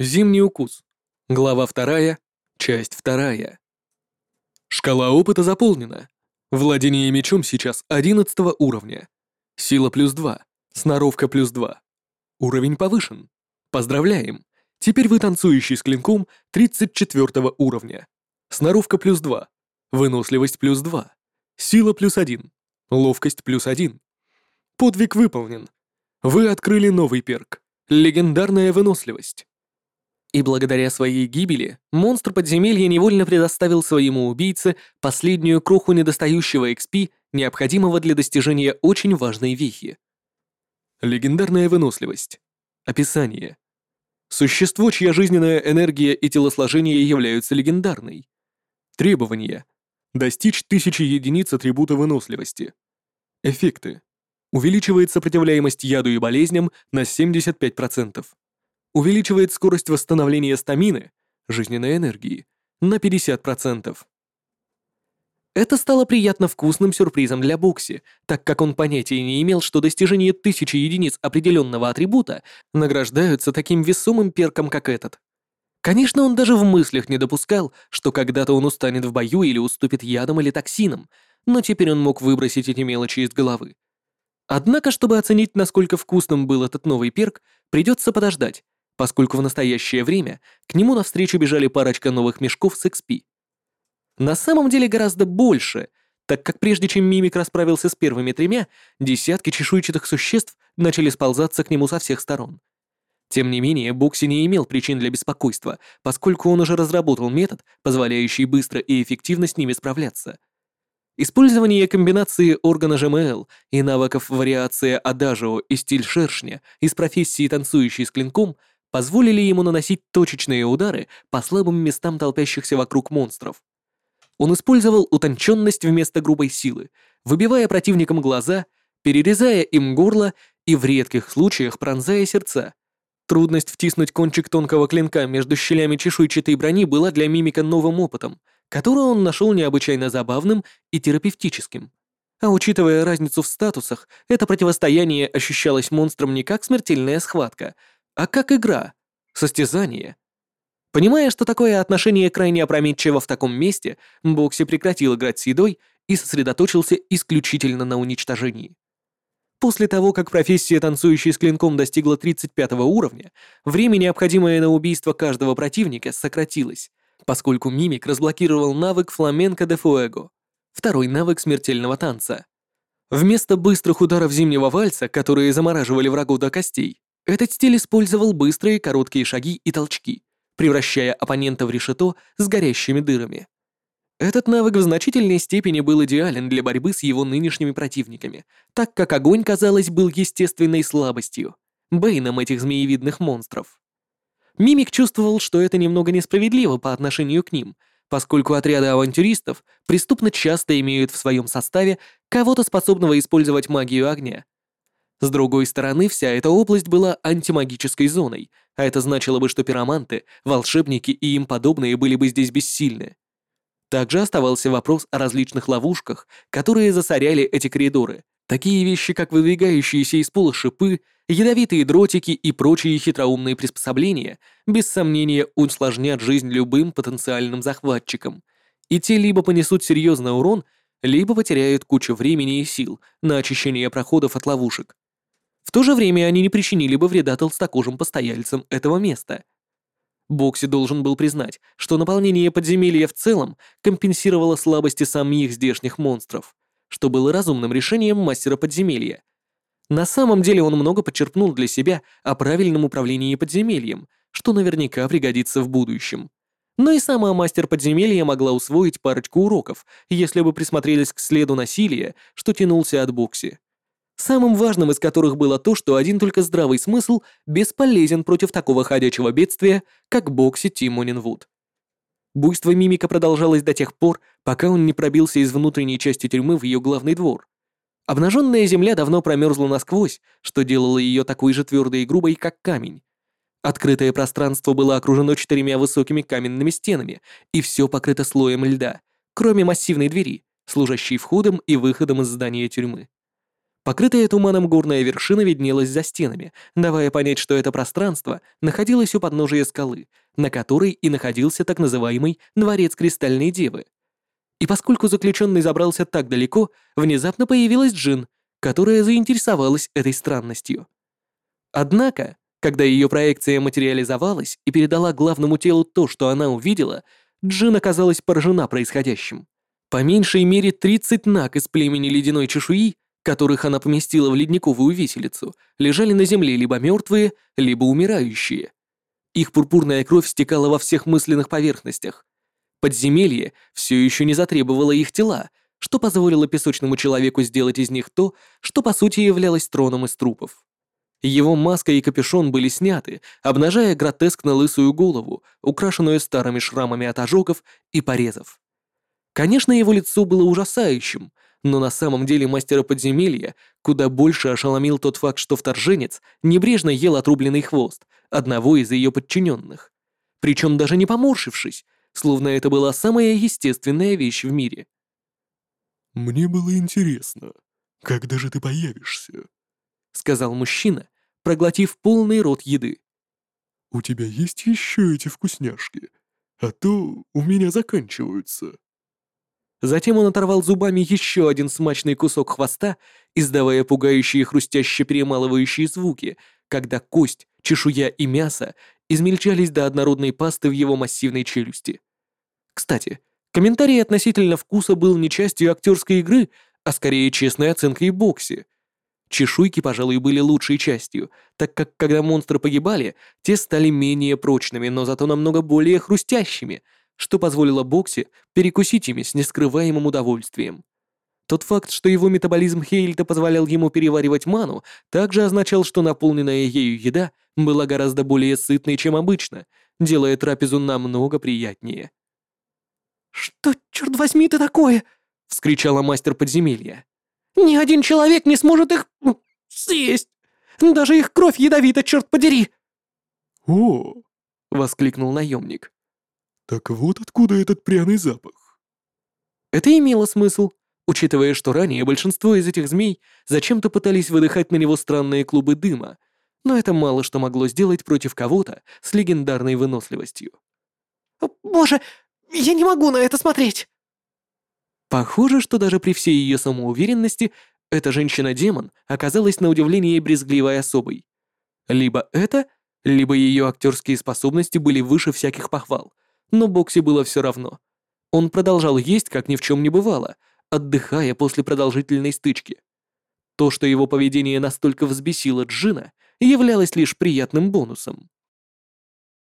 Зимний укус. Глава вторая, часть вторая. Шкала опыта заполнена. Владение мечом сейчас 11 уровня. Сила плюс 2, сноровка плюс 2. Уровень повышен. Поздравляем. Теперь вы танцующий с клинком 34 уровня. Сноровка плюс 2, выносливость плюс 2, сила плюс 1, ловкость плюс 1. Подвиг выполнен. Вы открыли новый перк. Легендарная выносливость. И благодаря своей гибели монстр подземелья невольно предоставил своему убийце последнюю кроху недостающего XP, необходимого для достижения очень важной вехи. Легендарная выносливость. Описание. Существо, чья жизненная энергия и телосложение являются легендарной. Требования. Достичь тысячи единиц атрибута выносливости. Эффекты. Увеличивает сопротивляемость яду и болезням на 75% увеличивает скорость восстановления стамины, жизненной энергии, на 50%. Это стало приятно вкусным сюрпризом для Бокси, так как он понятия не имел, что достижение тысячи единиц определенного атрибута награждаются таким весомым перком, как этот. Конечно, он даже в мыслях не допускал, что когда-то он устанет в бою или уступит ядом или токсинам, но теперь он мог выбросить эти мелочи из головы. Однако, чтобы оценить, насколько вкусным был этот новый перк, придется подождать, поскольку в настоящее время к нему навстречу бежали парочка новых мешков с XP. На самом деле гораздо больше, так как прежде чем Мимик расправился с первыми тремя, десятки чешуйчатых существ начали сползаться к нему со всех сторон. Тем не менее, Бокси не имел причин для беспокойства, поскольку он уже разработал метод, позволяющий быстро и эффективно с ними справляться. Использование комбинации органа ЖМЛ и навыков вариация Адажио и стиль шершня из профессии танцующий с клинком позволили ему наносить точечные удары по слабым местам толпящихся вокруг монстров. Он использовал утонченность вместо грубой силы, выбивая противникам глаза, перерезая им горло и в редких случаях пронзая сердца. Трудность втиснуть кончик тонкого клинка между щелями чешуйчатой брони была для мимика новым опытом, который он нашел необычайно забавным и терапевтическим. А учитывая разницу в статусах, это противостояние ощущалось монстром не как смертельная схватка, а как игра, состязание. Понимая, что такое отношение крайне опрометчиво в таком месте, Бокси прекратил играть с едой и сосредоточился исключительно на уничтожении. После того, как профессия танцующей с клинком достигла 35 уровня, время, необходимое на убийство каждого противника, сократилось, поскольку Мимик разблокировал навык Фламенко де Фуэго, второй навык смертельного танца. Вместо быстрых ударов зимнего вальса, которые замораживали врагу до костей, этот стиль использовал быстрые короткие шаги и толчки, превращая оппонента в решето с горящими дырами. Этот навык в значительной степени был идеален для борьбы с его нынешними противниками, так как огонь, казалось, был естественной слабостью, бейном этих змеевидных монстров. Мимик чувствовал, что это немного несправедливо по отношению к ним, поскольку отряды авантюристов преступно часто имеют в своем составе кого-то способного использовать магию огня, с другой стороны, вся эта область была антимагической зоной, а это значило бы, что пироманты, волшебники и им подобные были бы здесь бессильны. Также оставался вопрос о различных ловушках, которые засоряли эти коридоры. Такие вещи, как выдвигающиеся из пола шипы, ядовитые дротики и прочие хитроумные приспособления, без сомнения усложнят жизнь любым потенциальным захватчикам. И те либо понесут серьезный урон, либо потеряют кучу времени и сил на очищение проходов от ловушек. В то же время они не причинили бы вреда толстокожим постояльцам этого места. Бокси должен был признать, что наполнение подземелья в целом компенсировало слабости самих здешних монстров, что было разумным решением мастера подземелья. На самом деле он много подчеркнул для себя о правильном управлении подземельем, что наверняка пригодится в будущем. Но и сама мастер подземелья могла усвоить парочку уроков, если бы присмотрелись к следу насилия, что тянулся от Бокси самым важным из которых было то, что один только здравый смысл бесполезен против такого ходячего бедствия, как Бокси Тимонинвуд. Буйство мимика продолжалось до тех пор, пока он не пробился из внутренней части тюрьмы в ее главный двор. Обнаженная земля давно промерзла насквозь, что делало ее такой же твердой и грубой, как камень. Открытое пространство было окружено четырьмя высокими каменными стенами, и все покрыто слоем льда, кроме массивной двери, служащей входом и выходом из здания тюрьмы. Покрытая туманом горная вершина виднелась за стенами, давая понять, что это пространство находилось у подножия скалы, на которой и находился так называемый Дворец Кристальной Девы. И поскольку заключенный забрался так далеко, внезапно появилась Джин, которая заинтересовалась этой странностью. Однако, когда ее проекция материализовалась и передала главному телу то, что она увидела, Джин оказалась поражена происходящим. По меньшей мере 30 наг из племени ледяной чешуи которых она поместила в ледниковую виселицу, лежали на земле либо мертвые, либо умирающие. Их пурпурная кровь стекала во всех мысленных поверхностях. Подземелье все еще не затребовало их тела, что позволило песочному человеку сделать из них то, что по сути являлось троном из трупов. Его маска и капюшон были сняты, обнажая гротескно лысую голову, украшенную старыми шрамами от ожогов и порезов. Конечно, его лицо было ужасающим, но на самом деле мастера подземелья куда больше ошеломил тот факт, что вторженец небрежно ел отрубленный хвост одного из ее подчиненных. Причем даже не поморщившись, словно это была самая естественная вещь в мире. «Мне было интересно, когда же ты появишься?» — сказал мужчина, проглотив полный рот еды. «У тебя есть еще эти вкусняшки? А то у меня заканчиваются». Затем он оторвал зубами еще один смачный кусок хвоста, издавая пугающие хрустяще перемалывающие звуки, когда кость, чешуя и мясо измельчались до однородной пасты в его массивной челюсти. Кстати, комментарий относительно вкуса был не частью актерской игры, а скорее честной оценкой боксе. Чешуйки, пожалуй, были лучшей частью, так как когда монстры погибали, те стали менее прочными, но зато намного более хрустящими — что позволило Бокси перекусить ими с нескрываемым удовольствием. Тот факт, что его метаболизм Хейльта позволял ему переваривать ману, также означал, что наполненная ею еда была гораздо более сытной, чем обычно, делая трапезу намного приятнее. «Что, черт возьми, это такое?» — вскричала мастер подземелья. «Ни один человек не сможет их съесть! Даже их кровь ядовита, черт подери!» «О!» — воскликнул наемник. Так вот откуда этот пряный запах. Это имело смысл, учитывая, что ранее большинство из этих змей зачем-то пытались выдыхать на него странные клубы дыма, но это мало что могло сделать против кого-то с легендарной выносливостью. «Боже, я не могу на это смотреть!» Похоже, что даже при всей ее самоуверенности эта женщина-демон оказалась на удивление брезгливой особой. Либо это, либо ее актерские способности были выше всяких похвал, но Бокси было все равно. Он продолжал есть, как ни в чем не бывало, отдыхая после продолжительной стычки. То, что его поведение настолько взбесило Джина, являлось лишь приятным бонусом.